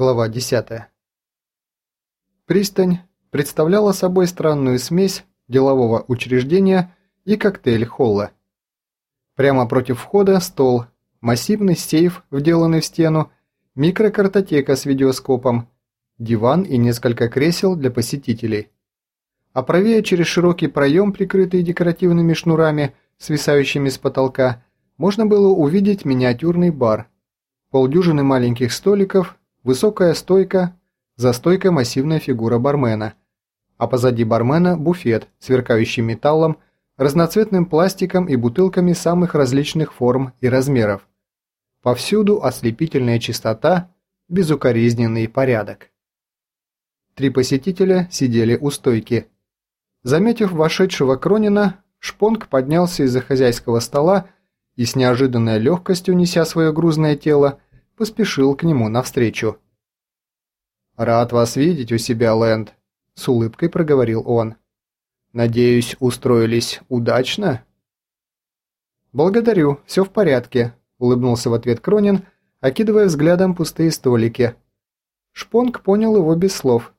Глава 10. Пристань представляла собой странную смесь делового учреждения и коктейль-холла. Прямо против входа стол, массивный сейф, вделанный в стену, микрокартотека с видеоскопом, диван и несколько кресел для посетителей. А правее через широкий проем, прикрытый декоративными шнурами, свисающими с потолка, можно было увидеть миниатюрный бар. Полдюжины маленьких столиков Высокая стойка, за стойкой массивная фигура бармена, а позади бармена буфет, сверкающий металлом, разноцветным пластиком и бутылками самых различных форм и размеров. Повсюду ослепительная чистота, безукоризненный порядок. Три посетителя сидели у стойки. Заметив вошедшего Кронина, Шпонг поднялся из-за хозяйского стола и с неожиданной легкостью, неся свое грузное тело, поспешил к нему навстречу. «Рад вас видеть у себя, Лэнд», — с улыбкой проговорил он. «Надеюсь, устроились удачно?» «Благодарю, все в порядке», — улыбнулся в ответ Кронин, окидывая взглядом пустые столики. Шпонг понял его без слов.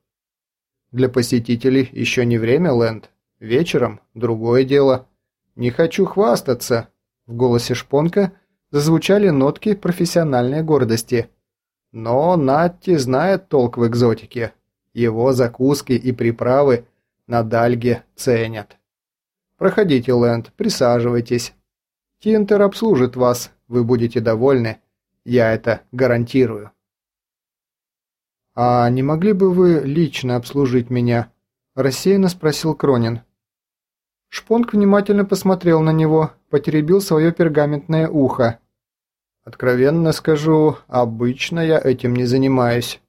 «Для посетителей еще не время, Лэнд. Вечером другое дело. Не хочу хвастаться», — в голосе Шпонка зазвучали нотки профессиональной гордости. Но Натти знает толк в экзотике. Его закуски и приправы на Дальге ценят. Проходите, Лэнд, присаживайтесь. Тинтер обслужит вас, вы будете довольны. Я это гарантирую. «А не могли бы вы лично обслужить меня?» – рассеянно спросил Кронин. Шпонг внимательно посмотрел на него, потеребил свое пергаментное ухо. «Откровенно скажу, обычно я этим не занимаюсь.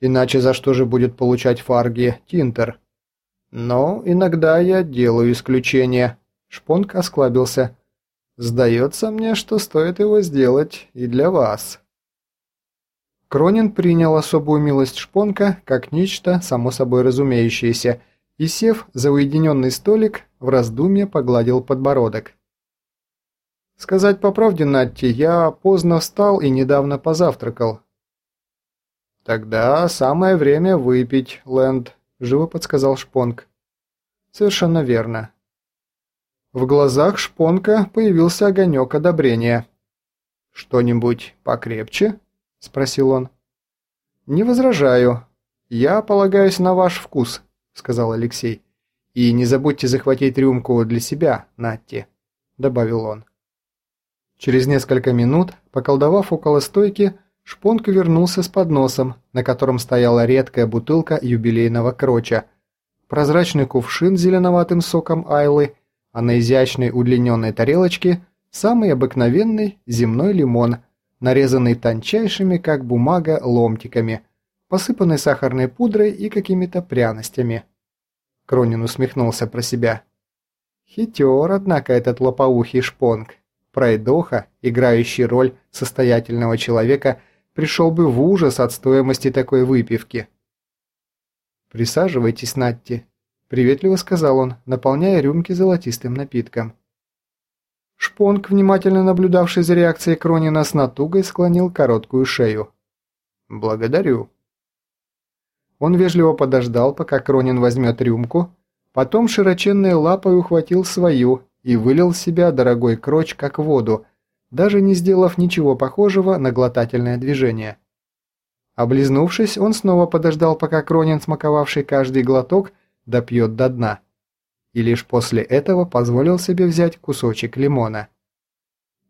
Иначе за что же будет получать фарги Тинтер? Но иногда я делаю исключение». Шпонг осклабился. «Сдается мне, что стоит его сделать и для вас». Кронин принял особую милость Шпонка как нечто само собой разумеющееся и, сев за уединенный столик, в раздумье погладил подбородок. «Сказать по правде, Натти, я поздно встал и недавно позавтракал». «Тогда самое время выпить, Лэнд», – живо подсказал Шпонг. «Совершенно верно». В глазах Шпонка появился огонек одобрения. «Что-нибудь покрепче?» – спросил он. «Не возражаю. Я полагаюсь на ваш вкус», – сказал Алексей. «И не забудьте захватить рюмку для себя, Натти», – добавил он. Через несколько минут, поколдовав около стойки, Шпонг вернулся с подносом, на котором стояла редкая бутылка юбилейного кроча, прозрачный кувшин с зеленоватым соком айлы, а на изящной удлиненной тарелочке самый обыкновенный земной лимон, нарезанный тончайшими, как бумага, ломтиками, посыпанный сахарной пудрой и какими-то пряностями. Кронин усмехнулся про себя. Хитер, однако, этот лопоухий шпонг. Пройдоха, играющий роль состоятельного человека, пришел бы в ужас от стоимости такой выпивки. «Присаживайтесь, Натти», – приветливо сказал он, наполняя рюмки золотистым напитком. Шпонг, внимательно наблюдавший за реакцией Кронина с натугой, склонил короткую шею. «Благодарю». Он вежливо подождал, пока Кронин возьмет рюмку, потом широченной лапой ухватил свою и вылил в себя дорогой кроч как воду, даже не сделав ничего похожего на глотательное движение. Облизнувшись, он снова подождал, пока Кронин, смаковавший каждый глоток, допьет до дна. И лишь после этого позволил себе взять кусочек лимона.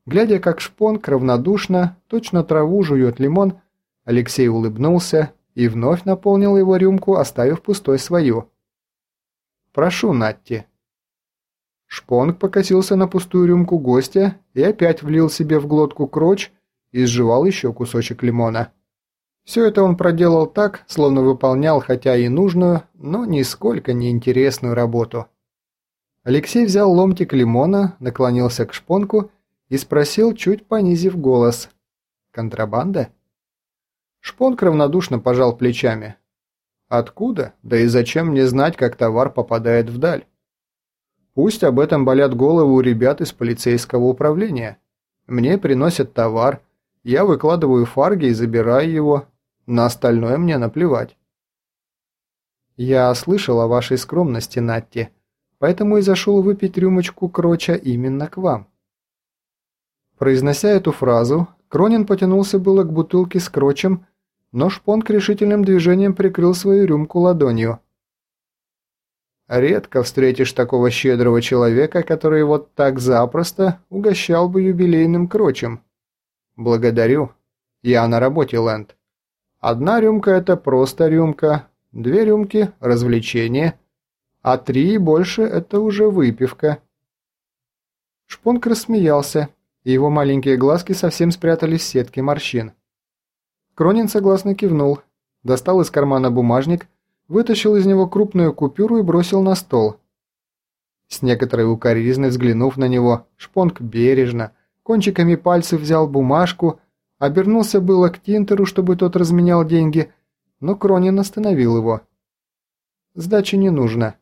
Глядя, как шпонг равнодушно, точно траву жует лимон, Алексей улыбнулся и вновь наполнил его рюмку, оставив пустой свою. «Прошу, Натти», Шпонг покосился на пустую рюмку гостя и опять влил себе в глотку кроч и сживал еще кусочек лимона. Все это он проделал так, словно выполнял хотя и нужную, но нисколько не интересную работу. Алексей взял ломтик лимона, наклонился к шпонку и спросил, чуть понизив голос. «Контрабанда?» Шпонг равнодушно пожал плечами. «Откуда? Да и зачем мне знать, как товар попадает вдаль?» Пусть об этом болят головы у ребят из полицейского управления. Мне приносят товар, я выкладываю фарги и забираю его. На остальное мне наплевать. Я слышал о вашей скромности, Натти, поэтому и зашел выпить рюмочку кроча именно к вам. Произнося эту фразу, Кронин потянулся было к бутылке с крочем, но Шпонг решительным движением прикрыл свою рюмку ладонью. Редко встретишь такого щедрого человека, который вот так запросто угощал бы юбилейным крочем. Благодарю. Я на работе, Лэнд. Одна рюмка – это просто рюмка, две рюмки – развлечение, а три и больше – это уже выпивка. Шпонг рассмеялся, и его маленькие глазки совсем спрятались в сетке морщин. Кронин согласно кивнул, достал из кармана бумажник, вытащил из него крупную купюру и бросил на стол. С некоторой укоризной взглянув на него, Шпонг бережно, кончиками пальцев взял бумажку, обернулся было к Тинтеру, чтобы тот разменял деньги, но Кронин остановил его. «Сдачи не нужно».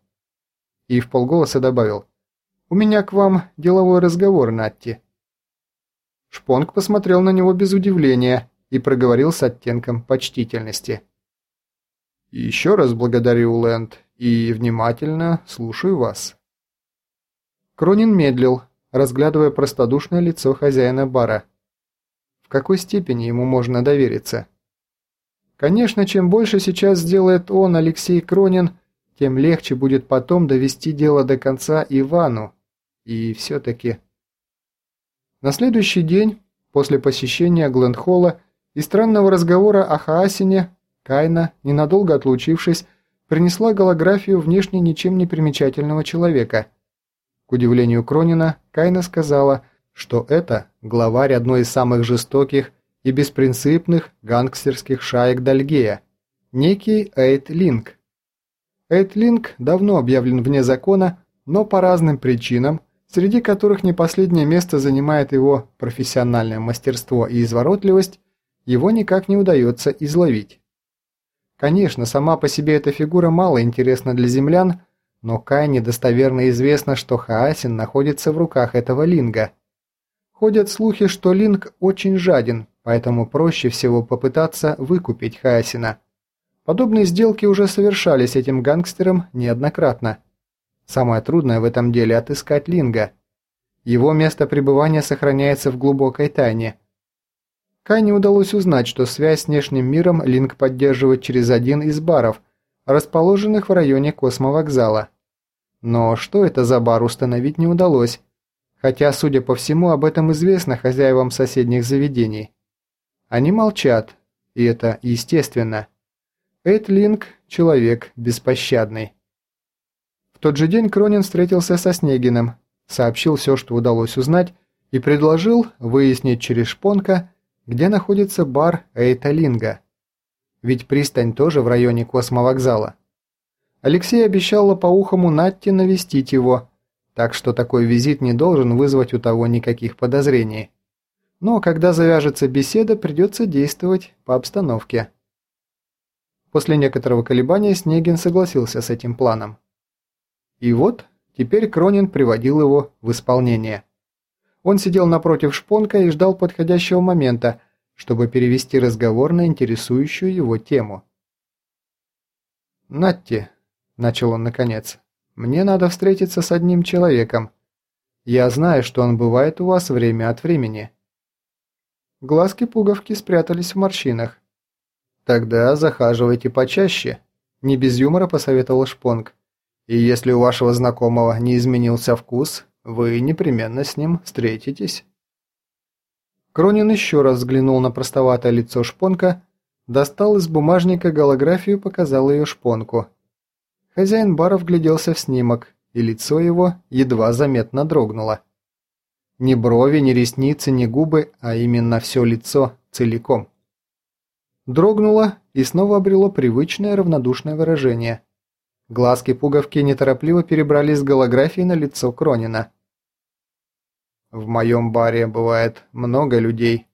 И в полголоса добавил. «У меня к вам деловой разговор, Натти». Шпонг посмотрел на него без удивления и проговорил с оттенком почтительности. «Еще раз благодарю, Лэнд, и внимательно слушаю вас». Кронин медлил, разглядывая простодушное лицо хозяина бара. В какой степени ему можно довериться? Конечно, чем больше сейчас сделает он, Алексей Кронин, тем легче будет потом довести дело до конца Ивану. И все-таки... На следующий день, после посещения Глендхолла и странного разговора о Хаасине, Кайна, ненадолго отлучившись, принесла голографию внешне ничем не примечательного человека. К удивлению Кронина, Кайна сказала, что это главарь одной из самых жестоких и беспринципных гангстерских шаек Дальгея, некий Эйт Линк. Эйт Линк давно объявлен вне закона, но по разным причинам среди которых не последнее место занимает его профессиональное мастерство и изворотливость, его никак не удается изловить. Конечно, сама по себе эта фигура мало интересна для землян, но Кайне достоверно известно, что Хаасин находится в руках этого Линга. Ходят слухи, что Линг очень жаден, поэтому проще всего попытаться выкупить Хаасина. Подобные сделки уже совершались этим гангстером неоднократно – Самое трудное в этом деле – отыскать Линга. Его место пребывания сохраняется в глубокой тайне. Кайне удалось узнать, что связь с внешним миром Линг поддерживает через один из баров, расположенных в районе космовокзала. Но что это за бар установить не удалось, хотя, судя по всему, об этом известно хозяевам соседних заведений. Они молчат, и это естественно. Эд Линг – человек беспощадный. В тот же день Кронин встретился со Снегиным, сообщил все, что удалось узнать, и предложил выяснить через Шпонка, где находится бар Эйта Линга. Ведь пристань тоже в районе космовокзала. Алексей обещал лопоухому Натти навестить его, так что такой визит не должен вызвать у того никаких подозрений. Но когда завяжется беседа, придется действовать по обстановке. После некоторого колебания Снегин согласился с этим планом. И вот теперь Кронин приводил его в исполнение. Он сидел напротив шпонка и ждал подходящего момента, чтобы перевести разговор на интересующую его тему. «Натти», – начал он наконец, – «мне надо встретиться с одним человеком. Я знаю, что он бывает у вас время от времени». Глазки-пуговки спрятались в морщинах. «Тогда захаживайте почаще», – не без юмора посоветовал Шпонг. И если у вашего знакомого не изменился вкус, вы непременно с ним встретитесь. Кронин еще раз взглянул на простоватое лицо шпонка, достал из бумажника голографию и показал ее шпонку. Хозяин бара вгляделся в снимок, и лицо его едва заметно дрогнуло. Ни брови, ни ресницы, ни губы, а именно все лицо целиком. Дрогнуло и снова обрело привычное равнодушное выражение – Глазки-пуговки неторопливо перебрались с голографии на лицо Кронина. «В моем баре бывает много людей».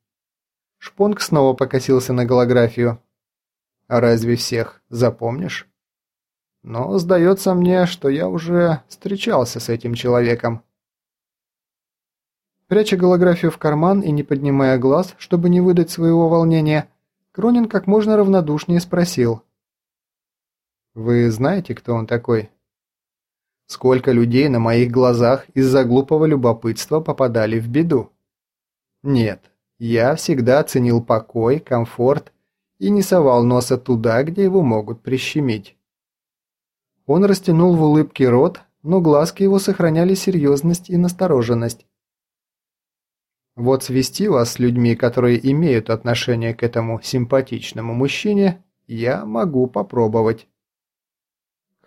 Шпонг снова покосился на голографию. «А разве всех запомнишь?» «Но сдается мне, что я уже встречался с этим человеком». Пряча голографию в карман и не поднимая глаз, чтобы не выдать своего волнения, Кронин как можно равнодушнее спросил. «Вы знаете, кто он такой?» Сколько людей на моих глазах из-за глупого любопытства попадали в беду? Нет, я всегда ценил покой, комфорт и не совал носа туда, где его могут прищемить. Он растянул в улыбке рот, но глазки его сохраняли серьезность и настороженность. Вот свести вас с людьми, которые имеют отношение к этому симпатичному мужчине, я могу попробовать.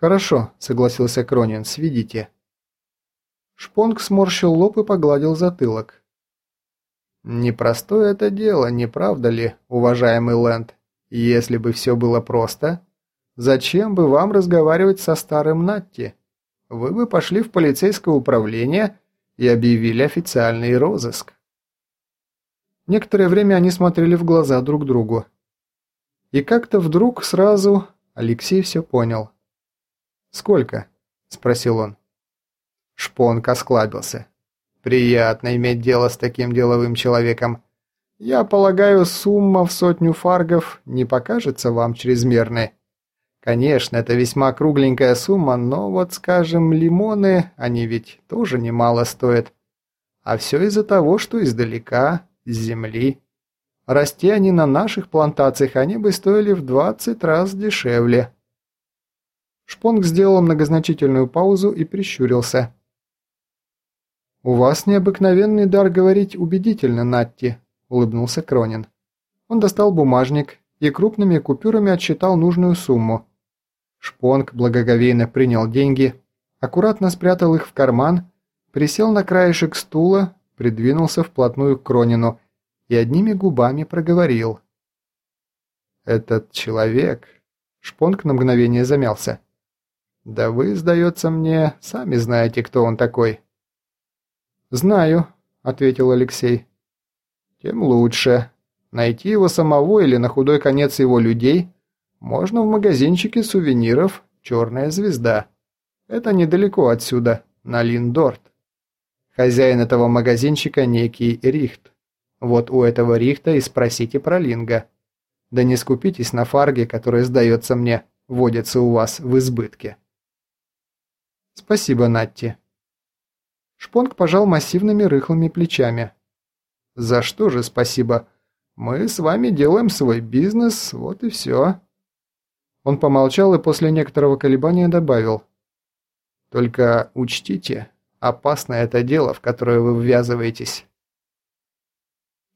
«Хорошо», — согласился Кронин, — «сведите». Шпонг сморщил лоб и погладил затылок. «Непростое это дело, не правда ли, уважаемый Лэнд? Если бы все было просто, зачем бы вам разговаривать со старым Натти? Вы бы пошли в полицейское управление и объявили официальный розыск». Некоторое время они смотрели в глаза друг другу. И как-то вдруг сразу Алексей все понял. «Сколько?» – спросил он. Шпонк осклабился. «Приятно иметь дело с таким деловым человеком. Я полагаю, сумма в сотню фаргов не покажется вам чрезмерной. Конечно, это весьма кругленькая сумма, но вот, скажем, лимоны, они ведь тоже немало стоят. А все из-за того, что издалека, с земли. Расти они на наших плантациях, они бы стоили в 20 раз дешевле». Шпонг сделал многозначительную паузу и прищурился. «У вас необыкновенный дар говорить убедительно, Натти», – улыбнулся Кронин. Он достал бумажник и крупными купюрами отсчитал нужную сумму. Шпонг благоговейно принял деньги, аккуратно спрятал их в карман, присел на краешек стула, придвинулся вплотную к Кронину и одними губами проговорил. «Этот человек...» Шпонг на мгновение замялся. «Да вы, сдается мне, сами знаете, кто он такой». «Знаю», — ответил Алексей. «Тем лучше. Найти его самого или на худой конец его людей можно в магазинчике сувениров «Черная звезда». Это недалеко отсюда, на Линдорт. Хозяин этого магазинчика некий Рихт. Вот у этого Рихта и спросите про Линга. Да не скупитесь на фарге, которые, сдается мне, водятся у вас в избытке. «Спасибо, Натти». Шпонг пожал массивными рыхлыми плечами. «За что же спасибо? Мы с вами делаем свой бизнес, вот и все». Он помолчал и после некоторого колебания добавил. «Только учтите, опасно это дело, в которое вы ввязываетесь».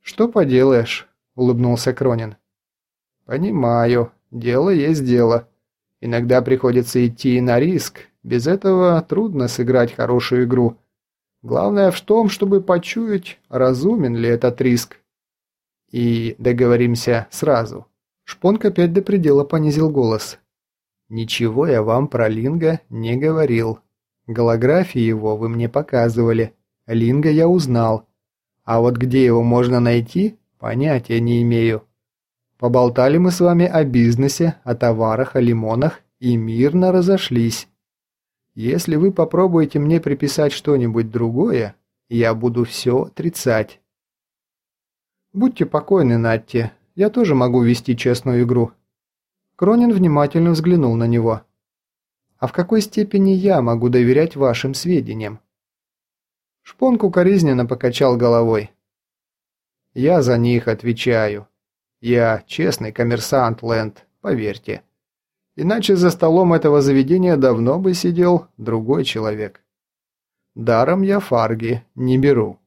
«Что поделаешь?» – улыбнулся Кронин. «Понимаю, дело есть дело. Иногда приходится идти и на риск, без этого трудно сыграть хорошую игру. Главное в том, чтобы почуять, разумен ли этот риск. И договоримся сразу. Шпонк опять до предела понизил голос. «Ничего я вам про Линга не говорил. Голографии его вы мне показывали. Линга я узнал. А вот где его можно найти, понятия не имею. Поболтали мы с вами о бизнесе, о товарах, о лимонах и мирно разошлись. Если вы попробуете мне приписать что-нибудь другое, я буду все отрицать. Будьте покойны, Натти, я тоже могу вести честную игру. Кронин внимательно взглянул на него. А в какой степени я могу доверять вашим сведениям? Шпонку укоризненно покачал головой. Я за них отвечаю. Я честный коммерсант, Лэнд, поверьте. Иначе за столом этого заведения давно бы сидел другой человек. Даром я фарги не беру.